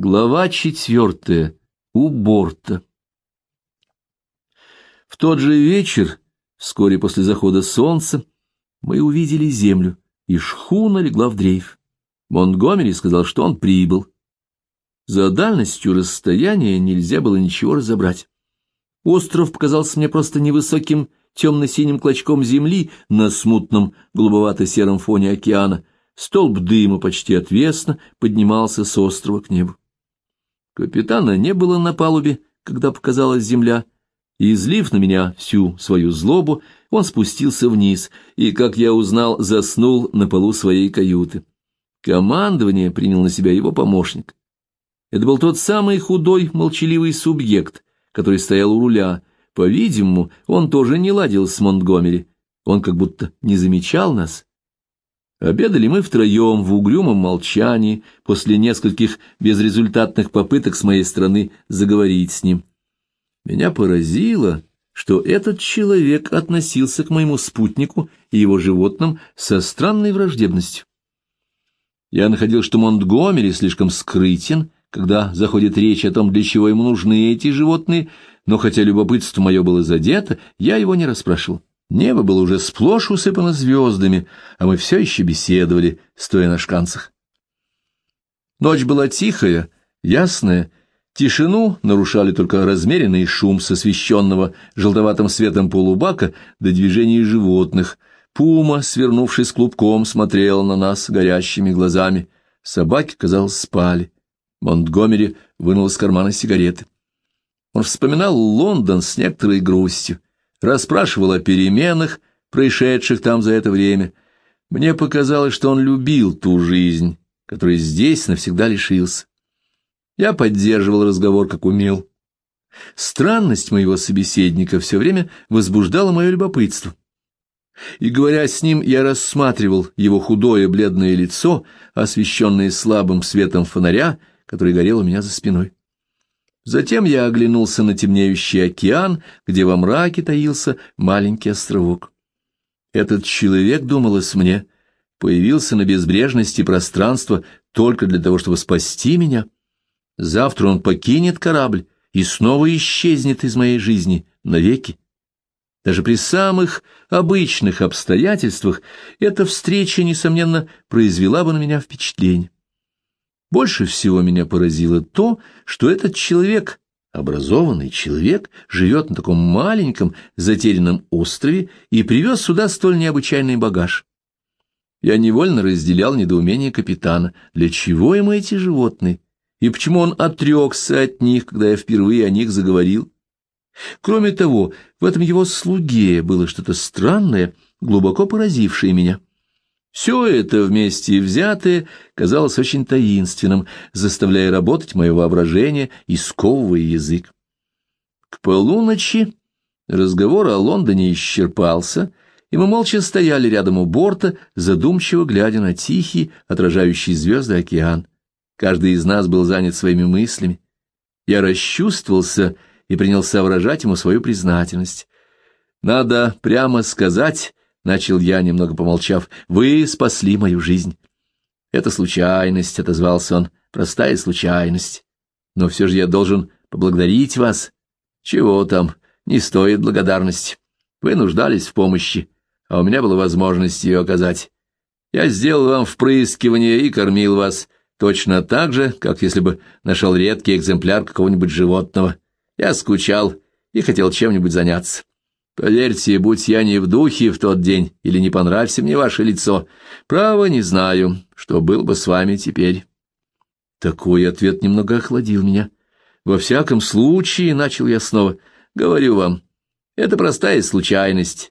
Глава четвертая. У борта. В тот же вечер, вскоре после захода солнца, мы увидели землю, и шхуна легла в дрейф. Монтгомери сказал, что он прибыл. За дальностью расстояния нельзя было ничего разобрать. Остров показался мне просто невысоким темно-синим клочком земли на смутном голубовато-сером фоне океана. Столб дыма почти отвесно поднимался с острова к небу. Капитана не было на палубе, когда показалась земля, и, излив на меня всю свою злобу, он спустился вниз и, как я узнал, заснул на полу своей каюты. Командование принял на себя его помощник. Это был тот самый худой, молчаливый субъект, который стоял у руля. По-видимому, он тоже не ладил с Монтгомери. Он как будто не замечал нас. Обедали мы втроем в угрюмом молчании после нескольких безрезультатных попыток с моей стороны заговорить с ним. Меня поразило, что этот человек относился к моему спутнику и его животным со странной враждебностью. Я находил, что Монтгомери слишком скрытен, когда заходит речь о том, для чего ему нужны эти животные, но хотя любопытство мое было задето, я его не расспрашивал. Небо было уже сплошь усыпано звездами, а мы все еще беседовали, стоя на шканцах. Ночь была тихая, ясная, тишину нарушали только размеренный шум с освещенного желтоватым светом полубака до движений животных. Пума, свернувшись клубком, смотрела на нас горящими глазами. Собаки, казалось, спали. Монтгомери вынул из кармана сигареты. Он вспоминал Лондон с некоторой грустью расспрашивал о переменах, происшедших там за это время. Мне показалось, что он любил ту жизнь, которой здесь навсегда лишился. Я поддерживал разговор, как умел. Странность моего собеседника все время возбуждала мое любопытство. И, говоря с ним, я рассматривал его худое бледное лицо, освещенное слабым светом фонаря, который горел у меня за спиной. Затем я оглянулся на темнеющий океан, где во мраке таился маленький островок. Этот человек, думалось мне, появился на безбрежности пространства только для того, чтобы спасти меня. Завтра он покинет корабль и снова исчезнет из моей жизни навеки. Даже при самых обычных обстоятельствах эта встреча, несомненно, произвела бы на меня впечатление. Больше всего меня поразило то, что этот человек, образованный человек, живет на таком маленьком затерянном острове и привез сюда столь необычайный багаж. Я невольно разделял недоумение капитана, для чего ему эти животные, и почему он отрекся от них, когда я впервые о них заговорил. Кроме того, в этом его слуге было что-то странное, глубоко поразившее меня. Все это вместе взятое казалось очень таинственным, заставляя работать мое воображение и сковывая язык. К полуночи разговор о Лондоне исчерпался, и мы молча стояли рядом у борта, задумчиво глядя на тихий, отражающий звезды океан. Каждый из нас был занят своими мыслями. Я расчувствовался и принялся выражать ему свою признательность. Надо прямо сказать, начал я, немного помолчав, — «вы спасли мою жизнь». «Это случайность», — отозвался он, — «простая случайность. Но все же я должен поблагодарить вас». «Чего там? Не стоит благодарности. Вы нуждались в помощи, а у меня была возможность ее оказать. Я сделал вам впрыскивание и кормил вас, точно так же, как если бы нашел редкий экземпляр какого-нибудь животного. Я скучал и хотел чем-нибудь заняться. Поверьте, будь я не в духе в тот день, или не понравится мне ваше лицо, право не знаю, что был бы с вами теперь. Такой ответ немного охладил меня. Во всяком случае, начал я снова, говорю вам, это простая случайность,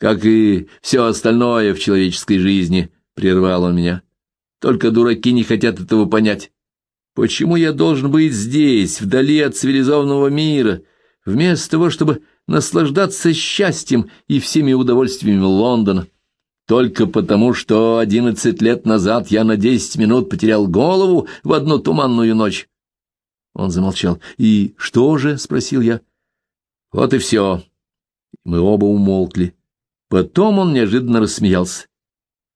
как и все остальное в человеческой жизни, прервал он меня. Только дураки не хотят этого понять. Почему я должен быть здесь, вдали от цивилизованного мира, вместо того, чтобы наслаждаться счастьем и всеми удовольствиями Лондона, только потому, что одиннадцать лет назад я на десять минут потерял голову в одну туманную ночь. Он замолчал. «И что же?» — спросил я. «Вот и все». Мы оба умолкли. Потом он неожиданно рассмеялся.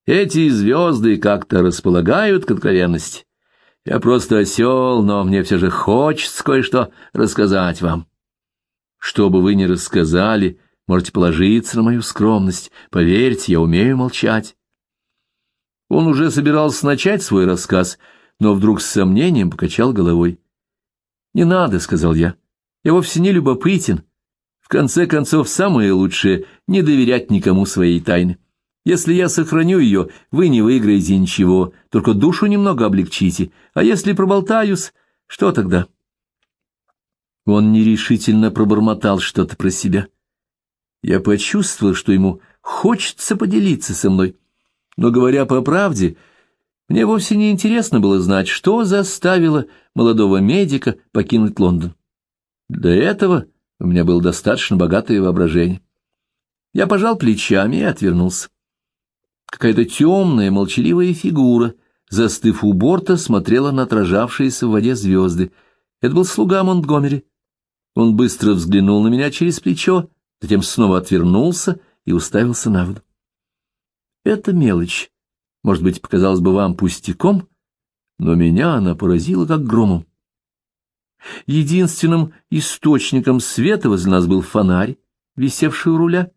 «Эти звезды как-то располагают к откровенности. Я просто осел, но мне все же хочется кое-что рассказать вам. Что бы вы ни рассказали, можете положиться на мою скромность. Поверьте, я умею молчать. Он уже собирался начать свой рассказ, но вдруг с сомнением покачал головой. «Не надо», — сказал я. «Я вовсе не любопытен. В конце концов, самое лучшее — не доверять никому своей тайны. Если я сохраню ее, вы не выиграете ничего, только душу немного облегчите. А если проболтаюсь, что тогда?» Он нерешительно пробормотал что-то про себя. Я почувствовал, что ему хочется поделиться со мной. Но, говоря по правде, мне вовсе не интересно было знать, что заставило молодого медика покинуть Лондон. Для этого у меня было достаточно богатое воображение. Я пожал плечами и отвернулся. Какая-то темная, молчаливая фигура, застыв у борта, смотрела на отражавшиеся в воде звезды. Это был слуга Монтгомери. Он быстро взглянул на меня через плечо, затем снова отвернулся и уставился на воду. Это мелочь, может быть, показалась бы вам пустяком, но меня она поразила как громом. Единственным источником света возле нас был фонарь, висевший у руля.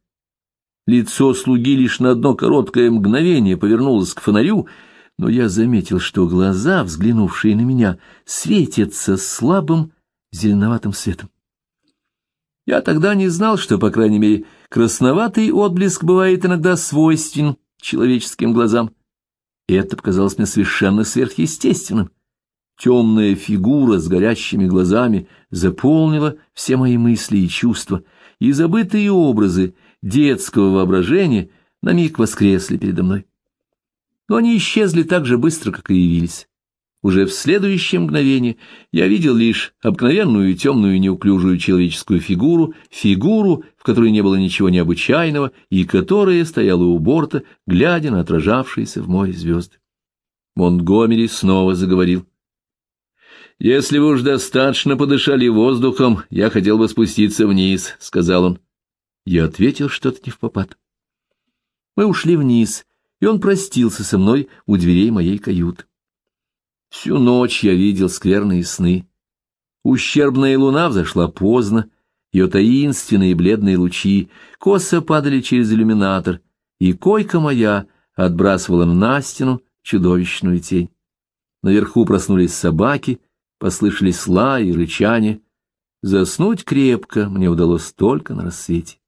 Лицо слуги лишь на одно короткое мгновение повернулось к фонарю, но я заметил, что глаза, взглянувшие на меня, светятся слабым зеленоватым светом. Я тогда не знал, что, по крайней мере, красноватый отблеск бывает иногда свойственен человеческим глазам. И это показалось мне совершенно сверхъестественным. Темная фигура с горящими глазами заполнила все мои мысли и чувства, и забытые образы детского воображения на миг воскресли передо мной. Но они исчезли так же быстро, как и явились. Уже в следующее мгновение я видел лишь обыкновенную темную неуклюжую человеческую фигуру, фигуру, в которой не было ничего необычайного, и которая стояла у борта, глядя на отражавшиеся в море звезды. Монтгомери снова заговорил. «Если вы уж достаточно подышали воздухом, я хотел бы спуститься вниз», — сказал он. Я ответил что-то не в попад. Мы ушли вниз, и он простился со мной у дверей моей каюты. Всю ночь я видел скверные сны. Ущербная луна взошла поздно, ее таинственные бледные лучи косо падали через иллюминатор, и койка моя отбрасывала на стену чудовищную тень. Наверху проснулись собаки, послышались лай и рычание. Заснуть крепко мне удалось только на рассвете.